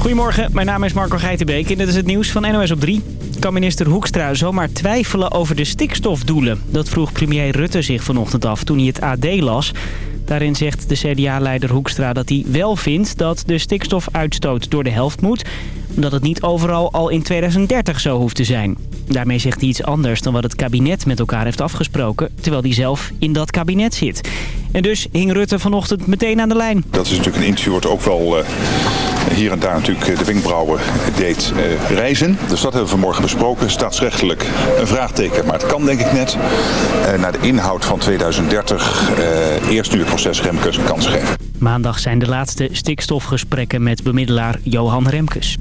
Goedemorgen, mijn naam is Marco Geitenbeek en dit is het nieuws van NOS op 3. Kan minister Hoekstra zomaar twijfelen over de stikstofdoelen? Dat vroeg premier Rutte zich vanochtend af toen hij het AD las. Daarin zegt de CDA-leider Hoekstra dat hij wel vindt dat de stikstofuitstoot door de helft moet... omdat het niet overal al in 2030 zo hoeft te zijn. Daarmee zegt hij iets anders dan wat het kabinet met elkaar heeft afgesproken... terwijl hij zelf in dat kabinet zit. En dus hing Rutte vanochtend meteen aan de lijn. Dat is natuurlijk een interview wat ook wel uh, hier en daar natuurlijk de wenkbrauwen deed uh, reizen. Dus dat hebben we vanmorgen besproken. Staatsrechtelijk een vraagteken, maar het kan denk ik net. Uh, naar de inhoud van 2030 eerst nu het proces Remkes een kans geven. Maandag zijn de laatste stikstofgesprekken met bemiddelaar Johan Remkes.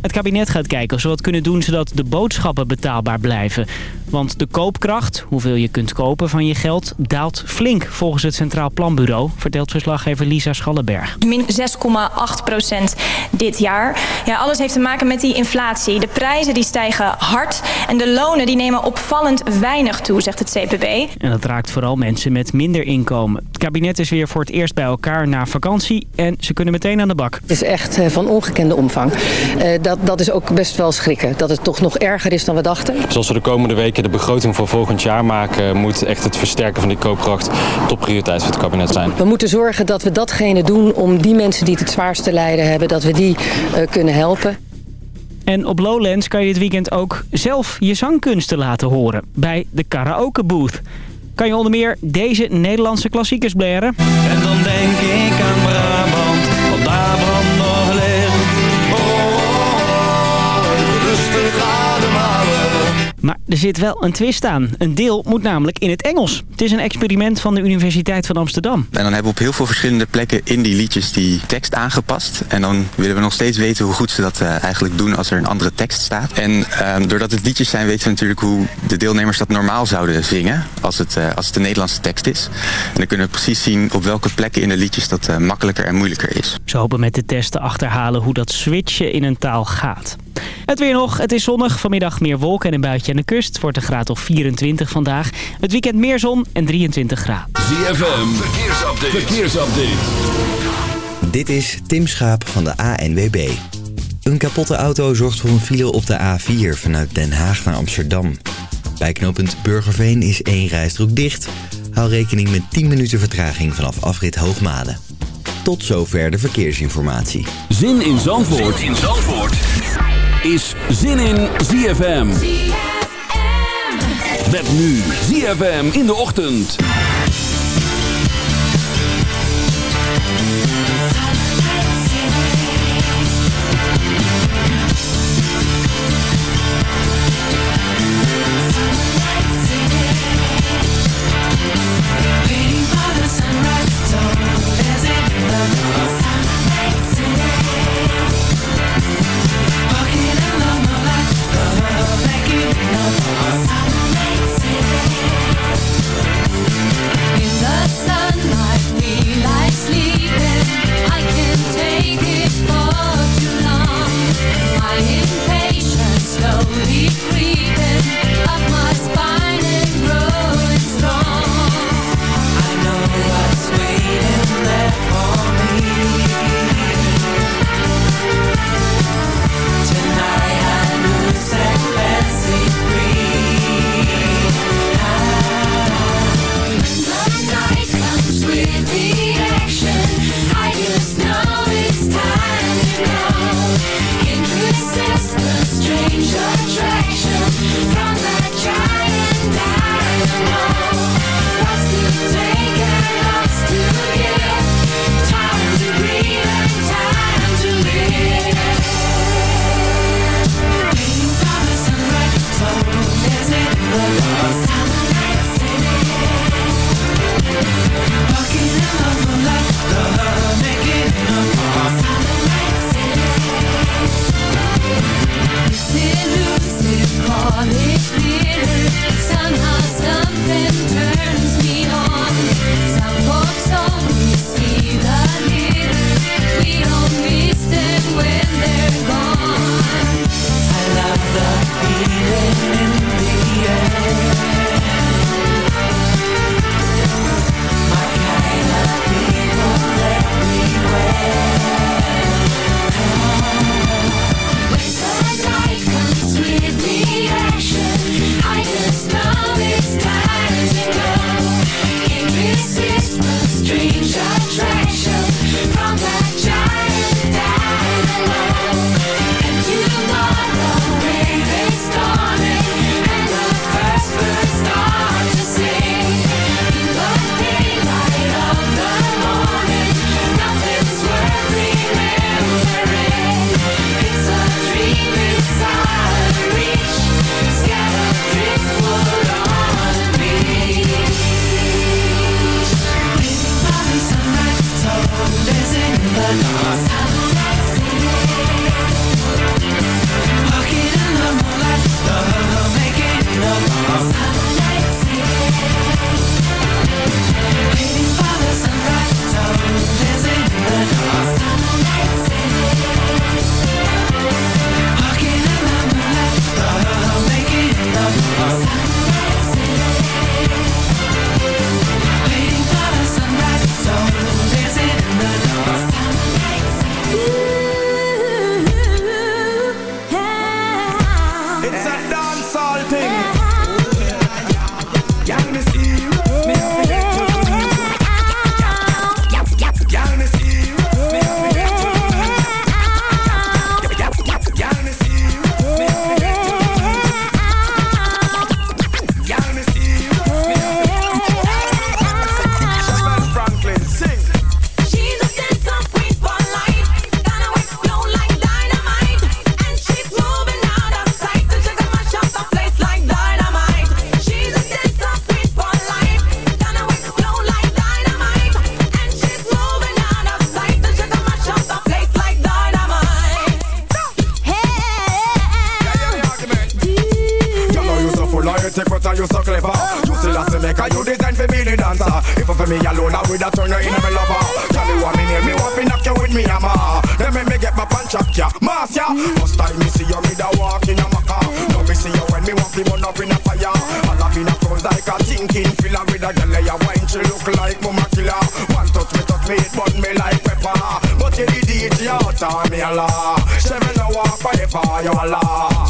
Het kabinet gaat kijken of ze wat kunnen doen zodat de boodschappen betaalbaar blijven. Want de koopkracht, hoeveel je kunt kopen van je geld, daalt flink volgens het Centraal Planbureau, vertelt verslaggever Lisa Schallenberg. Min 6,8 procent dit jaar. Ja, alles heeft te maken met die inflatie. De prijzen die stijgen hard en de lonen die nemen opvallend weinig toe, zegt het CPB. En dat raakt vooral mensen met minder inkomen. Het kabinet is weer voor het eerst bij elkaar na vakantie en ze kunnen meteen aan de bak. Het is echt eh, van ongekende omvang. Uh, dat, dat is ook best wel schrikken. Dat het toch nog erger is dan we dachten. Zoals we de komende weken de begroting voor volgend jaar maken... moet echt het versterken van die koopkracht topprioriteit voor het kabinet zijn. We moeten zorgen dat we datgene doen om die mensen die het het zwaarste lijden hebben... dat we die uh, kunnen helpen. En op Lowlands kan je dit weekend ook zelf je zangkunsten laten horen. Bij de karaoke booth. Kan je onder meer deze Nederlandse klassiekers blaren. En dan denk ik aan Maar er zit wel een twist aan. Een deel moet namelijk in het Engels. Het is een experiment van de Universiteit van Amsterdam. En dan hebben we op heel veel verschillende plekken in die liedjes die tekst aangepast. En dan willen we nog steeds weten hoe goed ze dat uh, eigenlijk doen als er een andere tekst staat. En uh, doordat het liedjes zijn weten we natuurlijk hoe de deelnemers dat normaal zouden zingen. Als het, uh, als het een Nederlandse tekst is. En dan kunnen we precies zien op welke plekken in de liedjes dat makkelijker en moeilijker is. Ze hopen met de test te achterhalen hoe dat switchen in een taal gaat. Het weer nog. Het is zonnig. Vanmiddag meer wolken en een buitje aan de kust. Het wordt een graad of 24 vandaag. Het weekend meer zon en 23 graden. ZFM. Verkeersupdate. Verkeersupdate. Dit is Tim Schaap van de ANWB. Een kapotte auto zorgt voor een file op de A4 vanuit Den Haag naar Amsterdam. Bij knooppunt Burgerveen is één rijstrook dicht. Hou rekening met 10 minuten vertraging vanaf afrit Hoogmade. Tot zover de verkeersinformatie. Zin in Zandvoort. Zin in Zandvoort is Zin in ZFM. Met nu ZFM in de ochtend. time, me Allah. She me know what for you law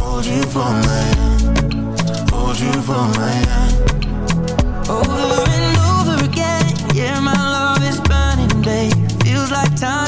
hold you for my hand, hold you for my hand. Over and over again, yeah, my love is burning, babe. Feels like time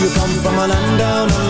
you come from a land down under.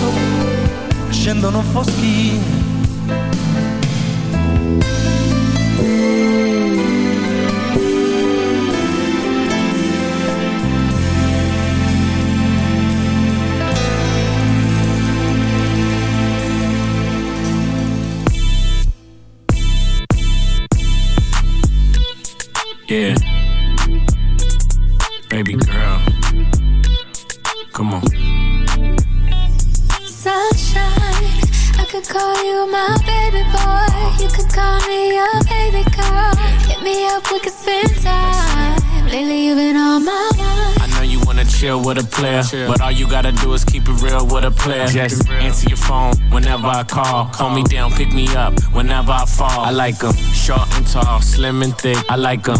scendono foschi. Chill with a player, but all you gotta do is keep it real with a player. Just answer your phone whenever I call. Call me down, pick me up whenever I fall. I like 'em short and tall, slim and thick. I like 'em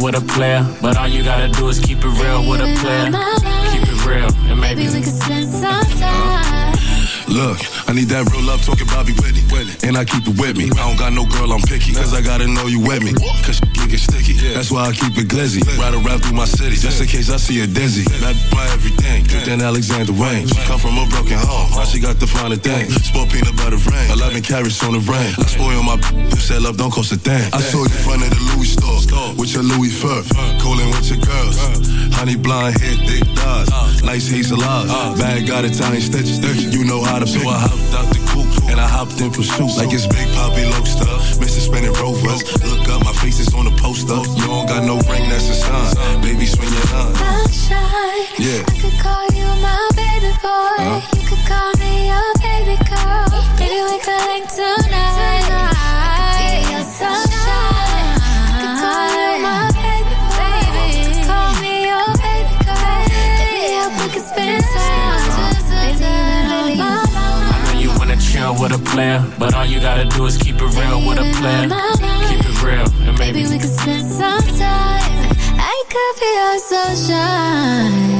With a player, but all you gotta do is keep it real with a player. Keep it real, and maybe Maybe we could spend some time. Look, I need that real love talking Bobby Whitney. And I keep it with me. I don't got no girl, I'm picky. Cause I gotta know you with me. Cause shit get sticky. That's why I keep it glizzy. Ride around through my city. Just in case I see a dizzy. Not buy Good than Alexander Wayne. She come from a broken home. Now she got the finer thing. Sport peanut butter rain. 11 carrots on the rain. I spoil my You said love don't cost a thing. I saw you in front of the Louis store. With your Louis fur. Cooling with your girls. Honey blonde hair, thick thighs. Nice hazel eyes. Bag got Italian stitches. You know how to pick. So I hopped out the coupe and I hopped in pursuit. Like it's Big Poppy Lobster. Mr. Spinning Rovers. Look up, my face is on the poster. You don't got no ring, that's a sign. Baby, swing your line. Sunshine. Yeah. I could call you my baby boy. Huh? You could call me your baby girl. Maybe we could link tonight. I could be your sunshine. I could call you my baby boy. You could call me your baby girl. Hit me up, we could spend time. Baby, you know my I know you wanna chill with a player, but all you gotta do is keep it real with a player. Keep it real, and maybe Maybe we could spend some time. I could be your sunshine.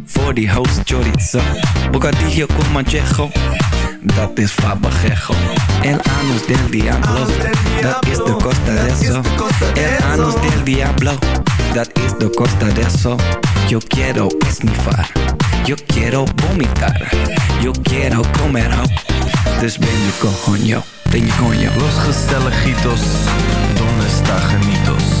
Voor die chorizo. Bocadillo con manchejo. Dat is fabajejo. El anus del diablo. Dat is de costa de eso. El anus del diablo. Dat is de costa de eso. Yo quiero esnifar. Yo quiero vomitar. Yo quiero comer ho. Dus ben je coño. Ben je coño. Los gezelligitos, donde está genitos?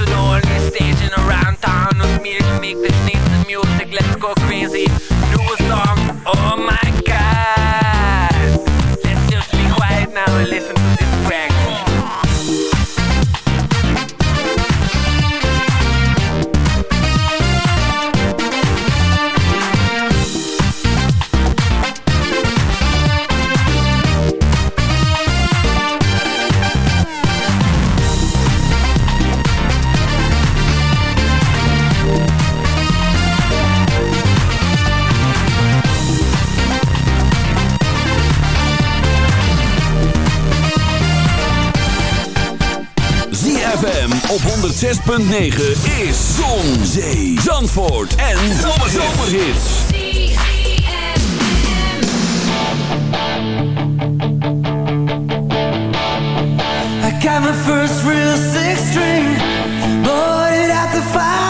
to the only station around town with me to make the sneeze music. Let's go crazy. Do a song. Oh my god. Let's just be quiet now and listen 106.9 is Zon, Zee, Zandvoort en Zomerhits. I got my first real six string, bought it at the five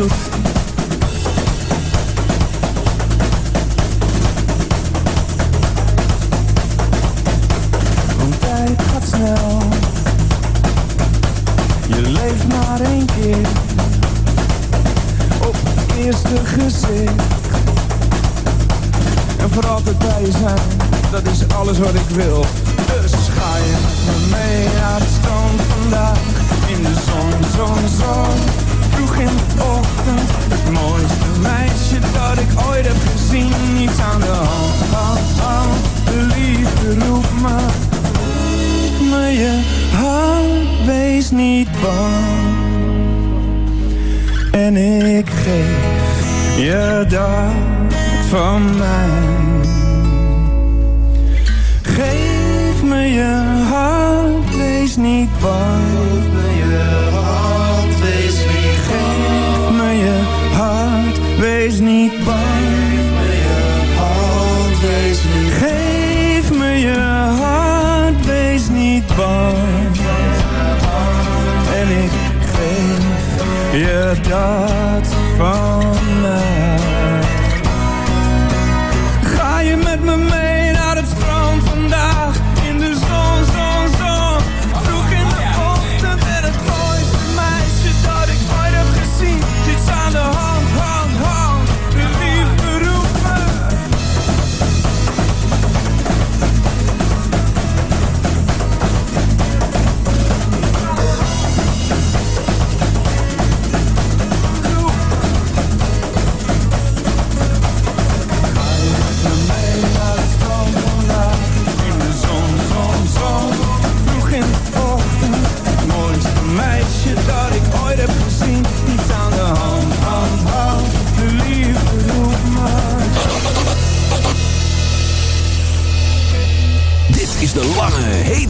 Want tijd gaat snel. Je leeft maar één keer. Op het eerste gezicht. En voor altijd bij je zijn, dat is alles wat ik wil. Dus ga je met me mee naar het strand vandaag. In de zon, zon, zon. Vroeg in de ochtend. Het mooiste meisje dat ik ooit heb gezien. Niets aan de hand, hand, hand. De liefde roept me. Geef me je hand, wees niet bang. En ik geef je dat van mij. Geef me je hand, wees niet bang. dark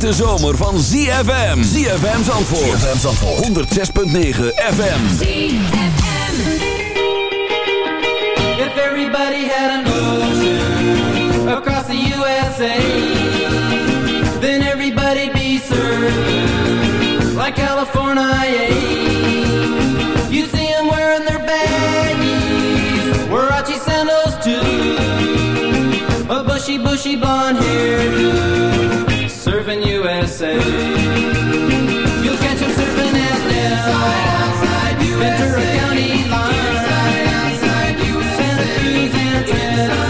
hete zomer van ZFM. ZFM Zandvoort. ZFM Zandvoort. 106.9 FM. If everybody had an ocean across the USA, then everybody'd be served like California. You'd see them wearing their baggies, Warachi sandals too, a bushy, bushy blonde hair, serving USA. You'll catch them surfing at Nell, Ventura County line. Santa Cruz and Ted,